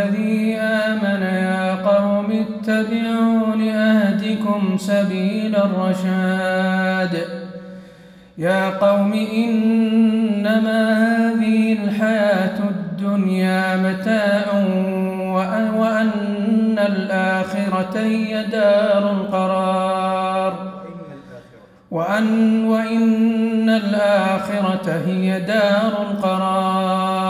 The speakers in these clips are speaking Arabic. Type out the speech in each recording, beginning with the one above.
الذي آمن يا قوم اتبعون أهدكم سبيل الرشاد. يا قوم إنما هذه الحياة الدنيا متاع وأن الآخرة هي دار القرار. وأن وإن الآخرة هي دار القرار.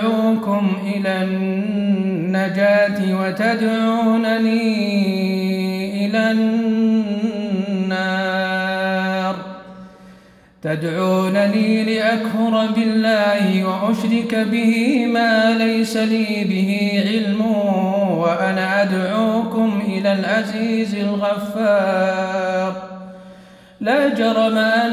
أدعوكم إلى النجاة وتدعونني إلى النار. تدعونني لأكفر بالله وأشرك به ما ليس لي به علم وأنا أدعوكم إلى العزيز الغفار. لا جرم أن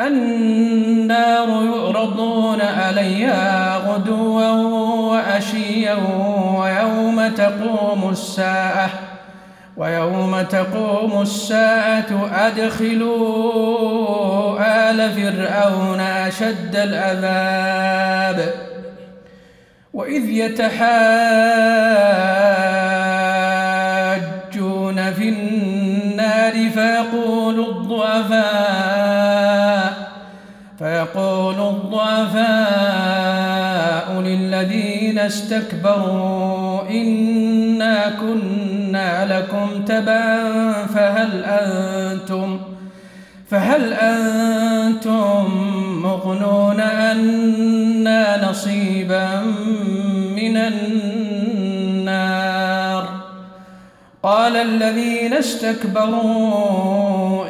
النار يعرضون عليها غدوا وأشيا ويوم تقوم الساعة ويوم تقوم الساعة أدخلوا آل فرعون أشد العذاب وإذ يتحاجون في النار فيقول الضعفاء الضعفاء للذين استكبروا. إنا كنا لكم تبعا فهل أنتم فهل أنتم مغنون أنا نصيبا من النار؟ قال الذين استكبروا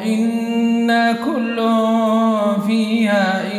إنا كل فيها إن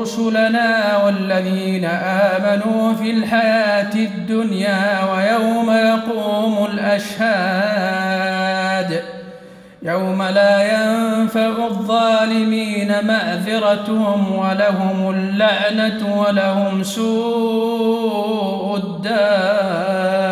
رسلنا والذين آمنوا في الحياة الدنيا ويوم يقوم الأشهاد يوم لا ينفع الظالمين مأذرتهم ولهم اللعنة ولهم سوء الدار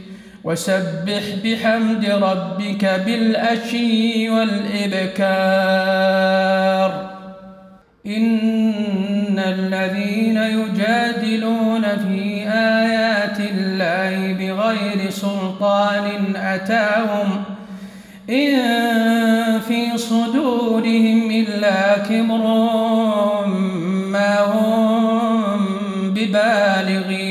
وسبح بحمد ربك بالأشي والإبكار. إن الذين يجادلون في آيات الله بغير سلطان أتاهم إن في صدورهم إلا كبر ما هم ببالغيه